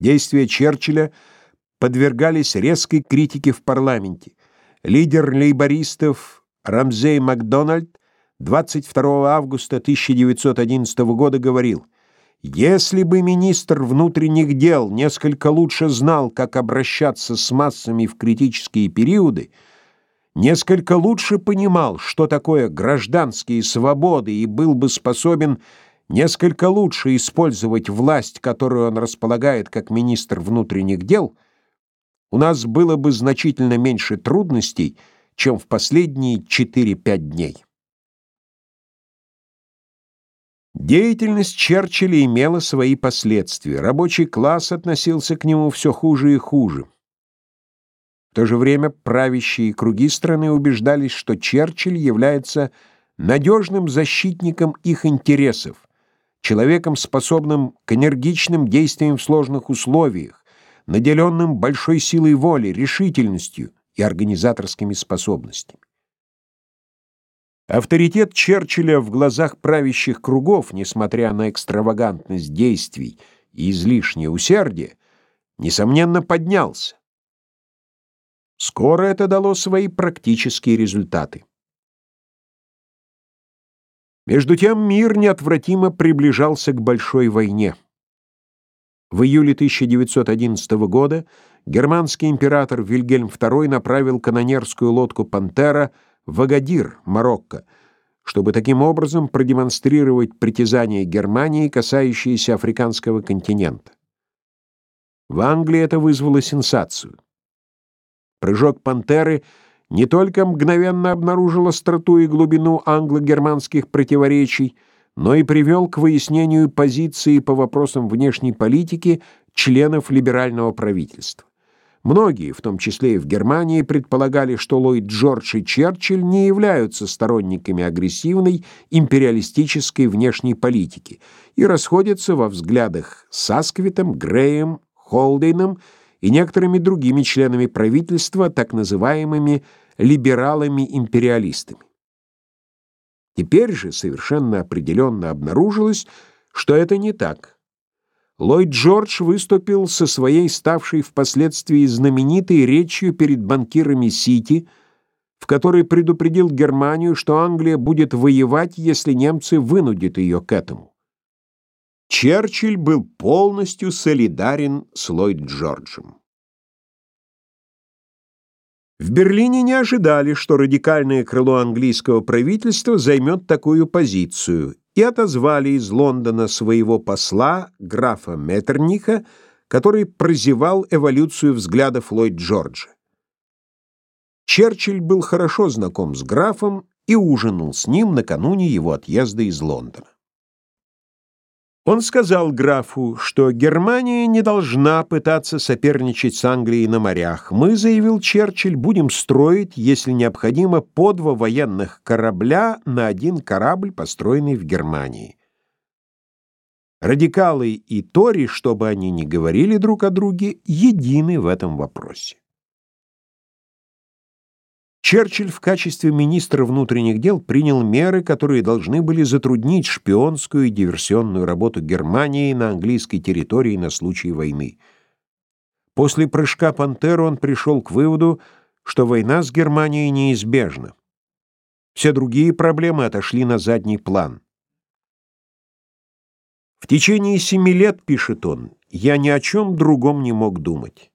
Действия Черчилля подвергались резкой критике в парламенте. Лидер лейбористов Рамзей Макдональд 22 августа 1911 года говорил: "Если бы министр внутренних дел несколько лучше знал, как обращаться с массами в критические периоды, несколько лучше понимал, что такое гражданские свободы и был бы способен несколько лучше использовать власть, которую он располагает как министр внутренних дел, у нас было бы значительно меньше трудностей, чем в последние 4-5 дней. Деятельность Черчилля имела свои последствия. Рабочий класс относился к нему все хуже и хуже. В то же время правящие круги страны убеждались, что Черчилль является надежным защитником их интересов, человеком, способным к энергичным действиям в сложных условиях, наделенным большой силой воли, решительностью и организаторскими способностями. Авторитет Черчилля в глазах правящих кругов, несмотря на экстравагантность действий и излишнее усердие, несомненно поднялся. Скоро это дало свои практические результаты. Между тем мир неотвратимо приближался к большой войне. В июле 1911 года германский император Вильгельм II направил канонерскую лодку «Пантера» в Агадир, Марокко, чтобы таким образом продемонстрировать притязания Германии, касающиеся африканского континента. В Англии это вызвало сенсацию. Прыжок «Пантеры» — не только мгновенно обнаружил остроту и глубину англо-германских противоречий, но и привел к выяснению позиции по вопросам внешней политики членов либерального правительства. Многие, в том числе и в Германии, предполагали, что Ллойд Джордж и Черчилль не являются сторонниками агрессивной империалистической внешней политики и расходятся во взглядах с Асквитом, Греем, Холдейном и некоторыми другими членами правительства, так называемыми либералами-империалистами. Теперь же совершенно определенно обнаружилось, что это не так. Ллойд Джордж выступил со своей ставшей впоследствии знаменитой речью перед банкирами Сити, в которой предупредил Германию, что Англия будет воевать, если немцы вынудят ее к этому. Черчилль был полностью солидарен с Ллойд Джорджем. В Берлине не ожидали, что радикальное крыло английского правительства займет такую позицию, и отозвали из Лондона своего посла, графа Меттерниха, который прозевал эволюцию взглядов Ллойд Джорджа. Черчилль был хорошо знаком с графом и ужинал с ним накануне его отъезда из Лондона. Он сказал графу, что Германия не должна пытаться соперничать с Англией на морях. Мы, заявил Черчилль, будем строить, если необходимо, по два военных корабля на один корабль, построенный в Германии. Радикалы и Тори, чтобы они ни говорили друг о друге, едины в этом вопросе. Черчилль в качестве министра внутренних дел принял меры, которые должны были затруднить шпионскую и диверсионную работу Германии на английской территории на случай войны. После прыжка «Пантеру» он пришел к выводу, что война с Германией неизбежна. Все другие проблемы отошли на задний план. «В течение семи лет, — пишет он, — я ни о чем другом не мог думать».